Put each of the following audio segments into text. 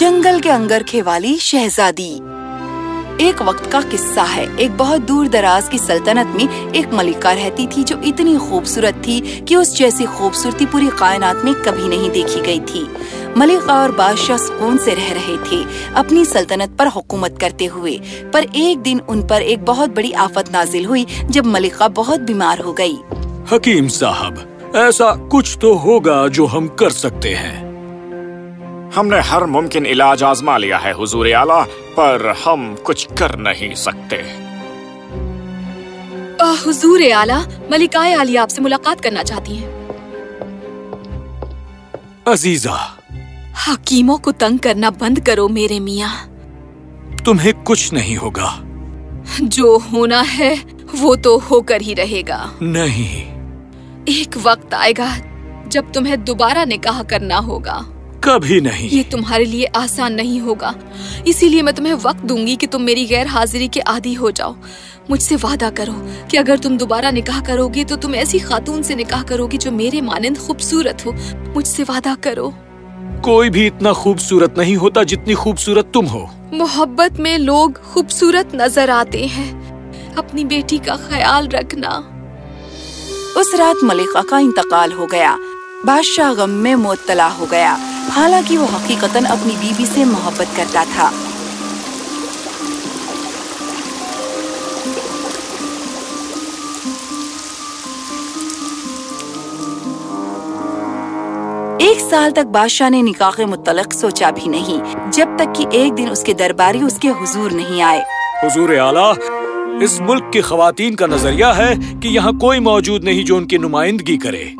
जंगल के अंगरखे वाली शहजादी। एक वक्त का किस्सा है। एक बहुत दूर दराज की सल्तनत में एक मलिका रहती थी जो इतनी खूबसूरत थी कि उस जैसी खूबसूरती पूरी कायनात में कभी नहीं देखी गई थी। मलिका और बादशाह सुकून से रह रहे थे, अपनी सल्तनत पर हुकूमत करते हुए। पर एक दिन उन पर एक बहुत बड़ी आफत नाजिल हुई, जब मलिका बहुत बीमार हो गई। हकीम साहब, ऐसा कुछ तो होगा जो हम कर सकते हैं। हमने हर मुमकिन इलाज आजमा लिया है हुजूर आला पर हम कुछ कर नहीं सकते। हुजूर आला मलिकाए आलिया आपसे मुलाकात करना चाहती हैं। अजीजा। हकीमों को तंग करना बंद करो मेरे मियाँ। तुम्हें कुछ नहीं होगा। जो होना है वो तो होकर ही रहेगा। नहीं। एक वक्त आएगा जब तुम्हें दोबारा निकाह करना होगा। कभी नहीं। ये तुम्हारे लिए आसान नहीं होगा। इसीलिए मैं तुम्हें वक्त दूँगी कि तुम मेरी गैर हाजिरी के आदि हो जाओ। मुझसे वादा करो कि अगर तुम दोबारा निकाह करोगे तो तुम ऐसी खातून से निकाह करोगे जो मेरे मानंद खूबसूरत हो। मुझसे वादा करो। कोई भी इतना खूबसूरत नहीं होता जितनी खूबसूरत तुम हो। मोहब्बत में लोग खूबसूरत नज़र आते हैं। अपनी बेटी का ख्याल रखना। उस रात मलिका का इंतकाल हो गया। बादशाह गम में मुतला हो गया। हालाँकि वो हकीकतन अपनी बीबी से मोहब्बत करता था। एक साल तक बादशाह ने निकाह मुतलक सोचा भी नहीं, जब तक कि एक दिन उसके दरबारी उसके हुजूर नहीं आए। हुजूर आला, इस मुल्क की खवातीन का नज़रिया है कि यहाँ कोई मौजूद नहीं जो उनकी नुमाइंदगी करे।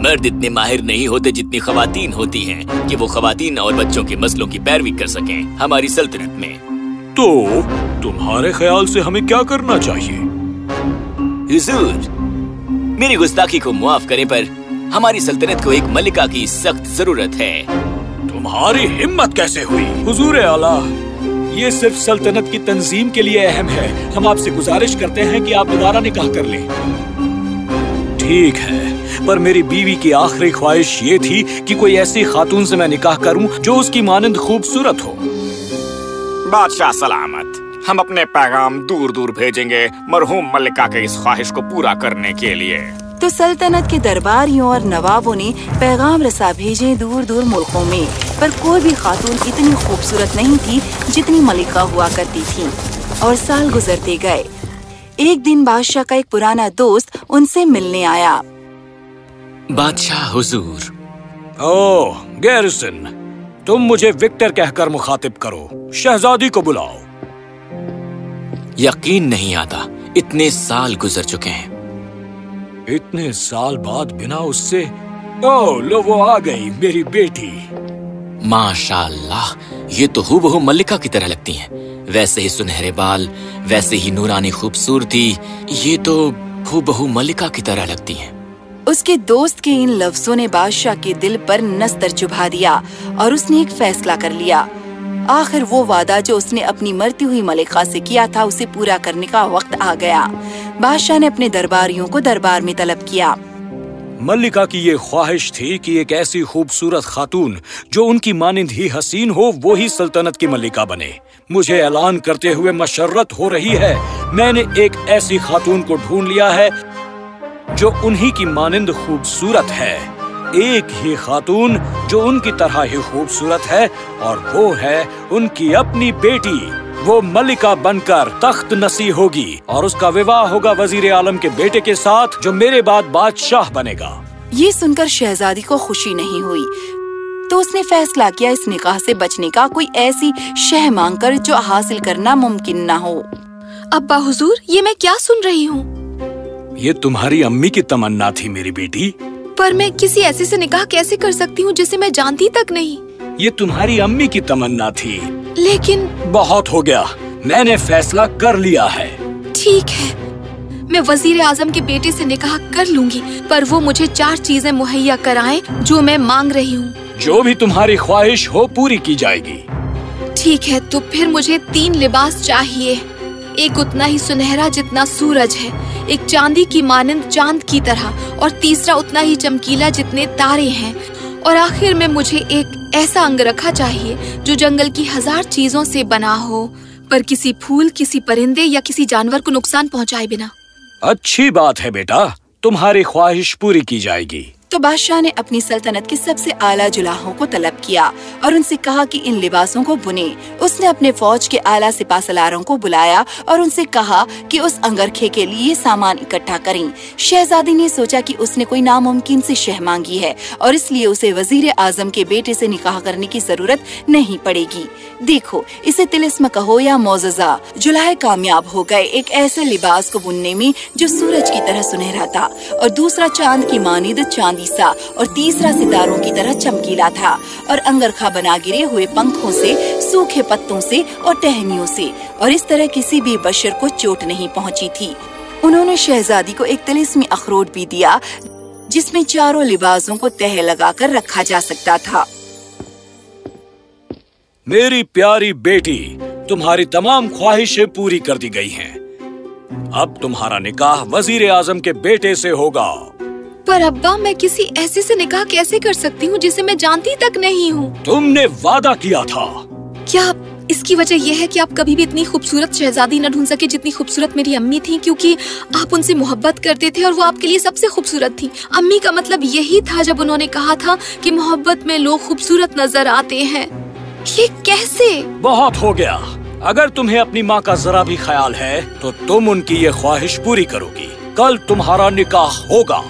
मर्द इतने माहिर नहीं होते जितनी खवातीन होती हैं कि वो खवातीन और बच्चों के मसलों की पैरवी कर सकें हमारी सल्तनत में। तो तुम्हारे ख्याल से हमें क्या करना चाहिए? हुजूर मेरी गुस्ताखी को मुआफ करें पर हमारी सल्तनत को एक मलिका की सख्त ज़रूरत है। तुम्हारी हिम्मत कैसे हुई? हुजूर आला ये सिर्फ़ सल्तनत की तंजीम के लिए अहम है। हम आपसे गुजारिश करते हैं कि आप दोबारा निकाह कर लें। ठीक है। पर मेरी बीवी की आखिरी ख्वाहिश ये थी कि कोई ऐसी खातून से मैं निकाह करूँ जो उसकी मानंद खूबसूरत हो। बादशाह सलामत। हम अपने पैगाम दूर दूर भेजेंगे मरहूम मल्लिका के इस ख्वाहिश को पूरा करने के लिए। तो सल्तनत के दरबारियों और नवाबों ने पैगाम रसा भेजे दूर दूर मुल्कों में पर कोई भी खातून इतनी खूबसूरत नहीं थी जितनी मलिका हुआ करती थी और साल गुजरते गए। एक दिन बादशाह का एक पुराना दोस्त उनसे मिलने आया। बादशाह हुजूर। ओ गैरिसन तुम मुझे विक्टर कहकर मुखातिब करो। शहजादी को बुलाओ। यकीन नहीं आता इतने साल गुजर चुके हैं। इतने साल बाद बिना उससे ओ लो वो आ गई मेरी बेटी। माशाल्लाह ये तो हूबहू मल्लिका की तरह लगती हैं। वैसे ही सुनहरे बाल वैसे ही नूरानी खूबसूरती ये तो हूबहू मल्लिका की तरह लगती हैं। उसके दोस्त के इन लफ्जों ने बादशाह के दिल पर नस्तर चुभा दिया और उसने एक फैसला कर लिया। आखिर वो वादा जो उसने अपनी मरती हुई मलिका से किया था, उसे पूरा करने का वक्त आ गया। बादशाह ने अपने दरबारियों को दरबार में तलब किया। मल्लिका की ये ख्वाहिश थी कि एक ऐसी खूबसूरत खातून, जो उनकी मानिंद ही हसीन हो, वो ही सल्तनत की मल्लिका बने। मुझे ऐलान करते हुए मशर्रत हो रही है। मैंने एक ऐसी खातून को ढूंढ लिया है जो उन्हीं की मानिंद खूबसूरत है। एक ही खातून जो उनकी तरह ही खूबसूरत है और वो है उनकी अपनी बेटी। वो मलिका बनकर तख्त नसी होगी और उसका विवाह होगा वज़ीर आलम के बेटे के साथ जो मेरे बाद बादशाह बनेगा। ये सुनकर शहजादी को खुशी नहीं हुई। तो उसने फैसला किया इस निकाह से बचने का कोई ऐसी शह मांगकर जो हासिल करना मुमकिन न हो। अब्बा हुजूर ये मैं क्या सुन रही हूँ? ये तुम्हारी अम्मी की तमन्ना थी मेरी बेटी। पर मैं किसी ऐसे से निकाह कैसे कर सकती हूँ जिसे मैं जानती तक नहीं? ये तुम्हारी अम्मी की तमन्ना थी। लेकिन बहुत हो गया। मैंने फैसला कर लिया है। ठीक है। मैं वज़ीर आज़म के बेटे से निकाह कर लूँगी पर वो मुझे चार चीज़ें मुहैया कराएँ जो मैं मांग रही हूँ। जो भी तुम्हारी ख्वाहिश हो पूरी की जाएगी। ठीक है तो फिर मुझे तीन लिबास चाहिए। एक उतना ही सुनहरा जितना सूरज है, एक चांदी की मानंद चाँद की तरह, और तीसरा उतना ही चमकीला जितने तारे हैं। और आखिर में मुझे एक ऐसा अंगरखा चाहिए, जो जंगल की हज़ार चीज़ों से बना हो, पर किसी फूल, किसी परिंदे या किसी जानवर को नुकसान पहुँचाए बिना। अच्छी बात है बेटा, तुम्हारी ख्वाहिश पूरी की जाएगी। तो बादशाह ने अपनी सल्तनत के सबसे आला जुलाहों को तलब किया और उनसे कहा कि इन लिबासों को बुने। उसने अपने फौज के आला सिपा सलारों को बुलाया और उनसे कहा कि उस अंगरखे के लिए सामान इकट्ठा करें। शहजादी ने सोचा कि उसने कोई नामुमकिन से शह मांगी है और इसलिए उसे वज़ीर आज़म के बेटे से निकाह करने की ज़रूरत नहीं पड़ेगी। देखो, इसे तिलिस्म कहो या मोजा जुलाहे कामयाब हो गए एक ऐसे लिबास को बुनने में जो सूरज की तरह सुनहरा था और दूसरा चाँद की मानिद चांदी सा और तीसरा सितारों की तरह चमकीला था और अंगरखा बना गिरे हुए पंखों से, सूखे पत्तों से और टहनियों से, और इस तरह किसी भी बशर को चोट नहीं पहुँची थी। उन्होंने शहजादी को एक तिलिस्मी अखरोट भी दिया, जिसमें चारों लिबासों को तह लगाकर रखा जा सकता था। मेरी प्यारी बेटी, तुम्हारी तमाम ख्वाहिशें पूरी कर दी गई हैं। अब तुम्हारा निकाह वज़ीर आज़म के बेटे से होगा। पर अब्बा मैं किसी ऐसे से निकाह कैसे कर सकती हूँ जिसे मैं जानती तक नहीं हूँ? तुमने वादा किया था। क्या इसकी वजह यह है कि आप कभी भी इतनी खूबसूरत शहजादी न ढूंढ सके जितनी खूबसूरत मेरी अम्मी थी क्योंकि आप उनसे मोहब्बत करते थे और वो आपके लिए सबसे खूबसूरत थी। अम्मी का मतलब यही था जब उन्होंने कहा था कि मोहब्बत में लोग खूबसूरत नज़र आते हैं। ये कैसे? बहुत हो गया। अगर तुम्हें अपनी माँ का जरा भी ख्याल है तो तुम उनकी ये ख्वाहिश पूरी करोगी। कल तुम्हारा निकाह होगा।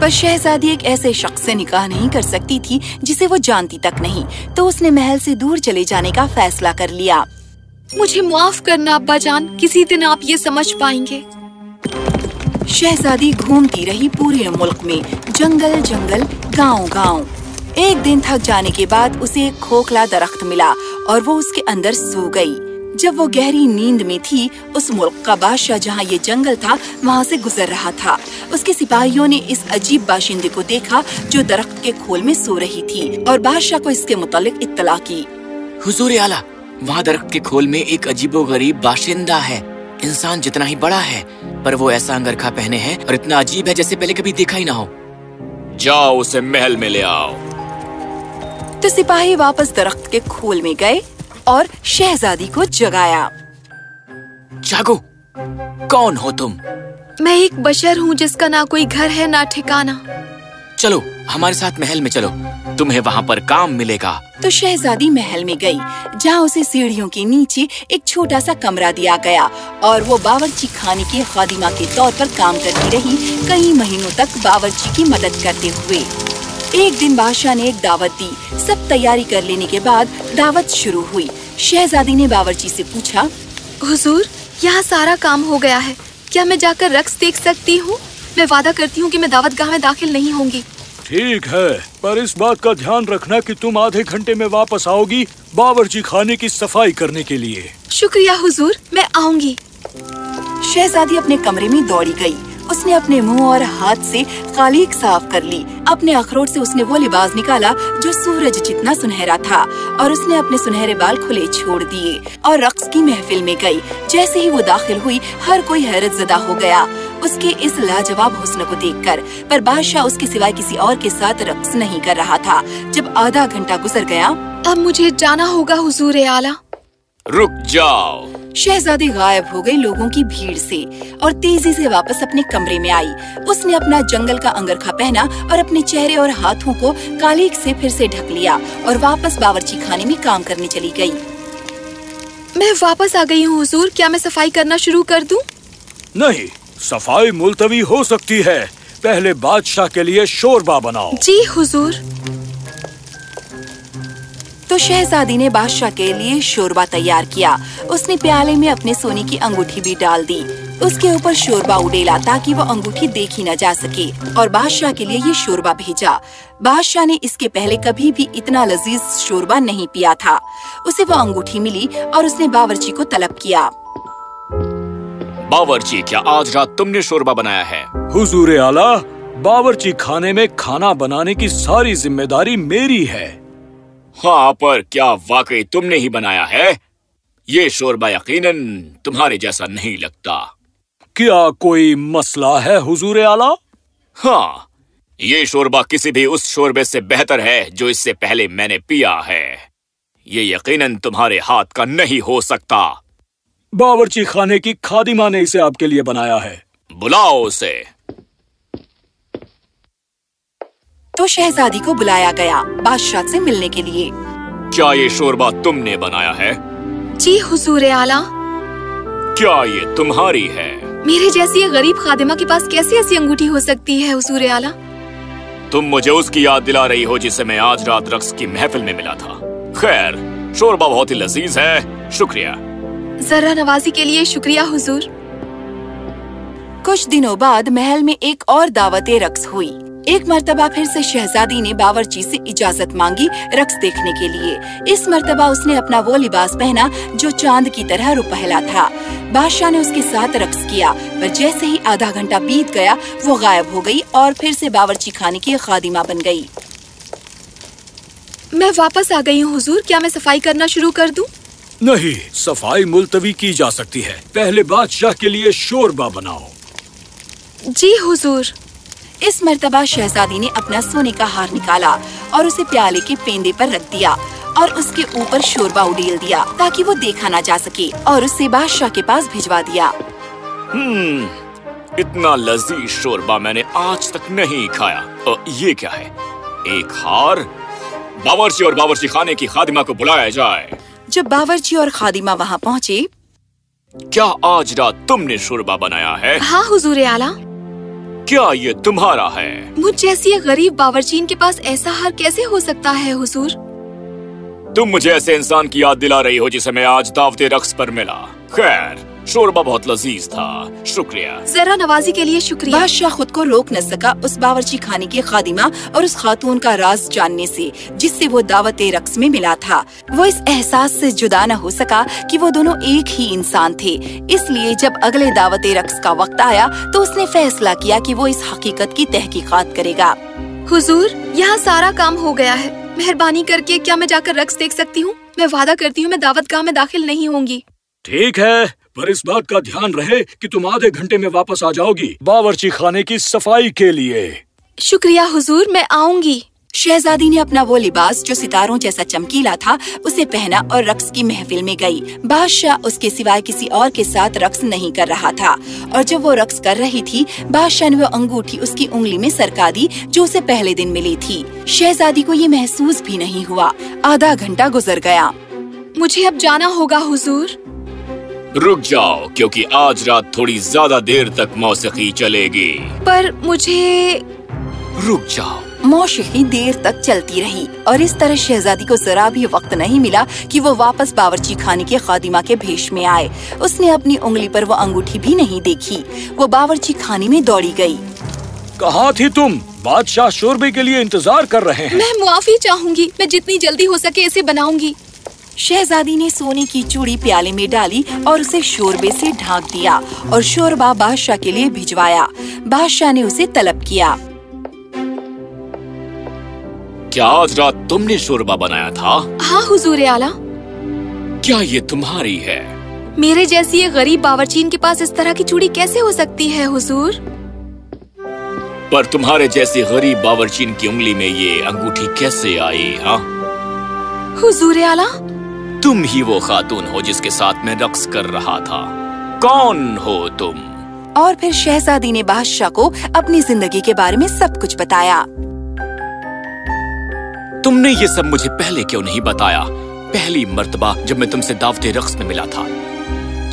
पर शहजादी एक ऐसे शख्स से निकाह नहीं कर सकती थी जिसे वो जानती तक नहीं तो उसने महल से दूर चले जाने का फैसला कर लिया। मुझे माफ़ करना अब्बा जान किसी दिन आप ये समझ पाएँगे। शहजादी घूमती रही पूरे मुल्क में जंगल जंगल गाँव गाँव एक दिन थक जाने के बाद उसे एक खोखला दरख्त मिला और वो उसके अंदर सो गई। जब वो गहरी नींद में थी उस मुल्क का बादशाह जहाँ ये जंगल था वहाँ से गुजर रहा था। उसके सिपाहियों ने इस अजीब बाशिंदे को देखा जो दरख्त के खोल में सो रही थी और बादशाह को इसके मुतालिक इत्तला की। हुजूर आला वहाँ दरख्त के खोल में एक अजीबो गरीब बाशिंदा है। इंसान जितना ही बड़ा है पर वो ऐसा अंगरखा पहने है और इतना अजीब है जैसे पहले कभी देखा ही ना हो। जाओ उसे महल में ले आओ। तो सिपाही वापस दरख्त के खोल में गए और शहजादी को जगाया। जागो कौन हो तुम? मैं एक बशर हूँ जिसका ना कोई घर है ना ठिकाना। चलो हमारे साथ महल में चलो। तुम्हें वहाँ पर काम मिलेगा। तो शहजादी महल में गई। जहाँ उसे सीढ़ियों के नीचे एक छोटा सा कमरा दिया गया और वो बावर्ची खाने की खादिमा के तौर पर काम करती रही कई महीनों तक बावर्ची की मदद करते हुए। एक दिन बादशाह ने एक दावत दी। सब तैयारी कर लेने के बाद दावत शुरू हुई। शहजादी ने बावर्ची से पूछा हुजूर यहाँ सारा काम हो गया है। क्या मैं जाकर रक्स देख सकती हूँ? मैं वादा करती हूँ कि मैं दावत गाह में दाखिल नहीं होंगी। ठीक है पर इस बात का ध्यान रखना कि तुम आधे घंटे में वापस आओगी बावर्ची खाने की सफ़ाई करने के लिए। शुक्रिया हुजूर मैं आऊँगी। शहजादी अपने कमरे में दौड़ी गई। उसने अपने मुँह और हाथ से खालीक साफ़ कर ली। अपने अखरोट से उसने वो लिबास निकाला जो सूरज जितना सुनहरा था और उसने अपने सुनहरे बाल खुले छोड़ दिए और रक्स की महफिल में गई। जैसे ही वो दाखिल हुई हर कोई हैरत जदा हो गया। उसके इस लाजवाब हुस्न को देखकर पर बादशाह उसके सिवाय किसी और के साथ रक्स नहीं कर रहा था। जब आधा घंटा गुजर गया अब मुझे जाना होगा हुजूर आला। रुक जाओ। शहजादी गायब हो गई लोगों की भीड़ से और तेज़ी से वापस अपने कमरे में आई। उसने अपना जंगल का अंगरखा पहना और अपने चेहरे और हाथों को कालीक से फिर से ढक लिया और वापस बावर्ची खाने में काम करने चली गई। मैं वापस आ गई हूँ हुजूर। क्या मैं सफ़ाई करना शुरू कर दूँ? नहीं सफ़ाई मुलतवी हो सकती है। पहले बादशाह के लिए शोरबा बनाओ। जी हुजूर। शहजादी ने बादशाह के लिए शोरबा तैयार किया। उसने प्याले में अपने सोने की अंगूठी भी डाल दी। उसके ऊपर शोरबा उडेला ताकि वो अंगूठी देखी न जा सके और बादशाह के लिए ये शोरबा भेजा। बादशाह ने इसके पहले कभी भी इतना लजीज शोरबा नहीं पिया था। उसे वो अंगूठी मिली और उसने बावर्ची को तलब किया। बावर्ची क्या आज रात तुमने शोरबा बनाया है? हुजूर आला बावर्ची खाने में खाना बनाने की सारी ज़िम्मेदारी मेरी है। हाँ पर क्या वाकई तुमने ही बनाया है? ये शोरबा यकीनन तुम्हारे जैसा नहीं लगता। क्या कोई मसला है हुजूर आला? हाँ ये शोरबा किसी भी उस शोरबे से बेहतर है जो इससे पहले मैंने पिया है। ये यकीनन तुम्हारे हाथ का नहीं हो सकता। बावर्ची खाने की खादिमा ने इसे आपके लिए बनाया है। बुलाओ उसे। तो शहजादी को बुलाया गया बादशाह से मिलने के लिए। क्या ये शोरबा तुमने बनाया है? जी हुजूर आला। क्या ये तुम्हारी है? मेरे जैसी गरीब खादिमा के पास कैसे ऐसी अंगूठी हो सकती है हुजूर आला? तुम मुझे उसकी याद दिला रही हो जिसे मैं आज रात रक्स की महफिल में मिला था। खैर शोरबा बहुत ही लजीज है। शुक्रिया। जरा नवाजी के लिए शुक्रिया हुजूर। कुछ दिनों बाद महल में एक और दावत रक्स हुई। एक मर्तबा फिर से शहजादी ने बावर्ची से इजाज़त मांगी रक्स देखने के लिए। इस मर्तबा उसने अपना वो लिबास पहना जो चाँद की तरह रुपहला था। बादशाह ने उसके साथ रक्स किया पर जैसे ही आधा घंटा बीत गया वो गायब हो गई और फिर से बावर्ची खाने की खादिमा बन गई। मैं वापस आ गई हूँ हुजूर। क्या मैं सफ़ाई करना शुरू कर दूँ? नहीं सफ़ाई मुलतवी की जा सकती है। पहले बादशाह के लिए शोरबा बनाओ। जी हुजूर। इस मर्तबा शहजादी ने अपना सोने का हार निकाला और उसे प्याले के पेंदे पर रख दिया और उसके ऊपर शोरबा उड़ेल दिया ताकि वो देखा ना जा सके और उसे बादशाह के पास भिजवा दिया। हम्म इतना लजीज शोरबा मैंने आज तक नहीं खाया। ये क्या है? एक हार? बावर्ची और बावर्ची खाने की खादिमा को बुलाया जाए। जब बावर्ची और खादिमा वहाँ पहुँचे क्या आज रात तुमने शोरबा बनाया है? हाँ हुजूर आला। क्या ये तुम्हारा है? मुझ जैसी एक गरीब बावर्चीन के पास ऐसा हार कैसे हो सकता है हुजूर? तुम मुझे ऐसे इंसान की याद दिला रही हो जिसे मैं आज दावते रक्स पर मिला। खैर शोरबा बहुत लजीज था। शुक्रिया। जरा नवाजी के लिए शुक्रिया। बादशाह खुद को रोक न सका उस बावर्ची खाने की खादिमा और उस खातून का राज जानने से जिससे वो दावत रक्स में मिला था। वो इस एहसास से जुदा न हो सका कि वो दोनों एक ही इंसान थे। इसलिए जब अगले दावत रक्स का वक्त आया तो उसने फैसला किया कि वो इस हकीकत की तहकीकात करेगा। हुजूर यहाँ सारा काम हो गया है। मेहरबानी करके क्या मैं जाकर रक्स देख सकती हूँ? मैं वादा करती हूँ मैं दावत गाह में दाखिल नहीं होंगी। ठीक है। पर इस बात का ध्यान रहे कि तुम आधे घंटे में वापस आ जाओगी। बावर्ची खाने की सफ़ाई के लिए। शुक्रिया, हुजूर, मैं आऊँगी। शहजादी ने अपना वो लिबास जो सितारों जैसा चमकीला था, उसे पहना और रक्स की महफिल में गई। बादशाह उसके सिवाय किसी और के साथ रक्स नहीं कर रहा था। और जब वो रक्स कर रही थी, बादशाह ने वो अंगूठी उसकी उंगली में सरका दी, जो उसे पहले दिन मिली थी। शहजादी को ये महसूस भी नहीं हुआ। आधा घंटा गुजर गया। मुझे अब जाना होगा, हुजूर। रुक जाओ क्योंकि आज रात थोड़ी ज़्यादा देर तक मौसीकी चलेगी। पर मुझे रुक जाओ। मौसीकी देर तक चलती रही और इस तरह शहजादी को जरा भी वक्त नहीं मिला कि वो वापस बावर्ची खाने के खादिमा के भेष में आए। उसने अपनी उंगली पर वो अंगूठी भी नहीं देखी। वो बावर्ची खाने में दौड़ी गई। कहाँ थी तुम? बादशाह शोरबे के लिए इंतज़ार कर रहे हैं। मैं मुआफी चाहूँगी। मैं जितनी जल्दी हो सके इसे बनाऊँगी। शहजादी ने सोने की चूड़ी प्याले में डाली और उसे शोरबे से ढांक दिया और शोरबा बादशाह के लिए भिजवाया। बादशाह ने उसे तलब किया। क्या आज रात तुमने शोरबा बनाया था? हाँ हुजूर आला। क्या ये तुम्हारी है? मेरे जैसी एक गरीब बावरचीन के पास इस तरह की चूड़ी कैसे हो सकती है हुजूर? पर तुम्हारे जैसे गरीब बावरचीन की उंगली में ये अंगूठी कैसे आई हाँ? हुजूर आला तुम ही वो खातून हो जिसके साथ मैं रक्स कर रहा था। कौन हो तुम? और फिर शहजादी ने बादशाह को अपनी ज़िंदगी के बारे में सब कुछ बताया। तुमने ये सब मुझे पहले क्यों नहीं बताया? पहली मर्तबा जब मैं तुमसे दावते रक्स में मिला था।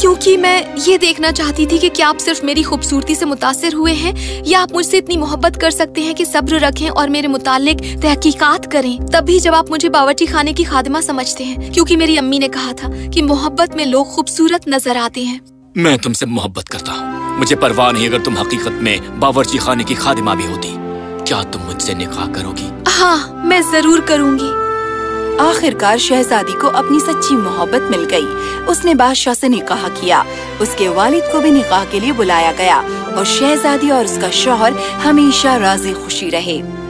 क्योंकि मैं ये देखना चाहती थी कि क्या आप सिर्फ़ मेरी खूबसूरती से मुतासिर हुए हैं या आप मुझसे इतनी मोहब्बत कर सकते हैं कि सब्र रखें और मेरे मुतालिक तहकीकात करें। तभी जब आप मुझे बावर्ची खाने की खादिमा समझते हैं क्योंकि मेरी अम्मी ने कहा था कि मोहब्बत में लोग खूबसूरत नज़र आते हैं। मैं तुमसे मोहब्बत करता हूँ। मुझे परवाह नहीं अगर तुम हकीकत में बावर्ची खाने की खादिमा भी होती। क्या तुम मुझसे निकाह करोगी? हाँ मैं ज़रूर करूँगी। आखिरकार शहजादी को अपनी सच्ची मोहब्बत मिल गई। उसने बादशाह से निकाह किया। उसके वालिद को भी निकाह के लिए बुलाया गया और शहजादी और उसका शोहर हमेशा राज़ी खुशी रहे।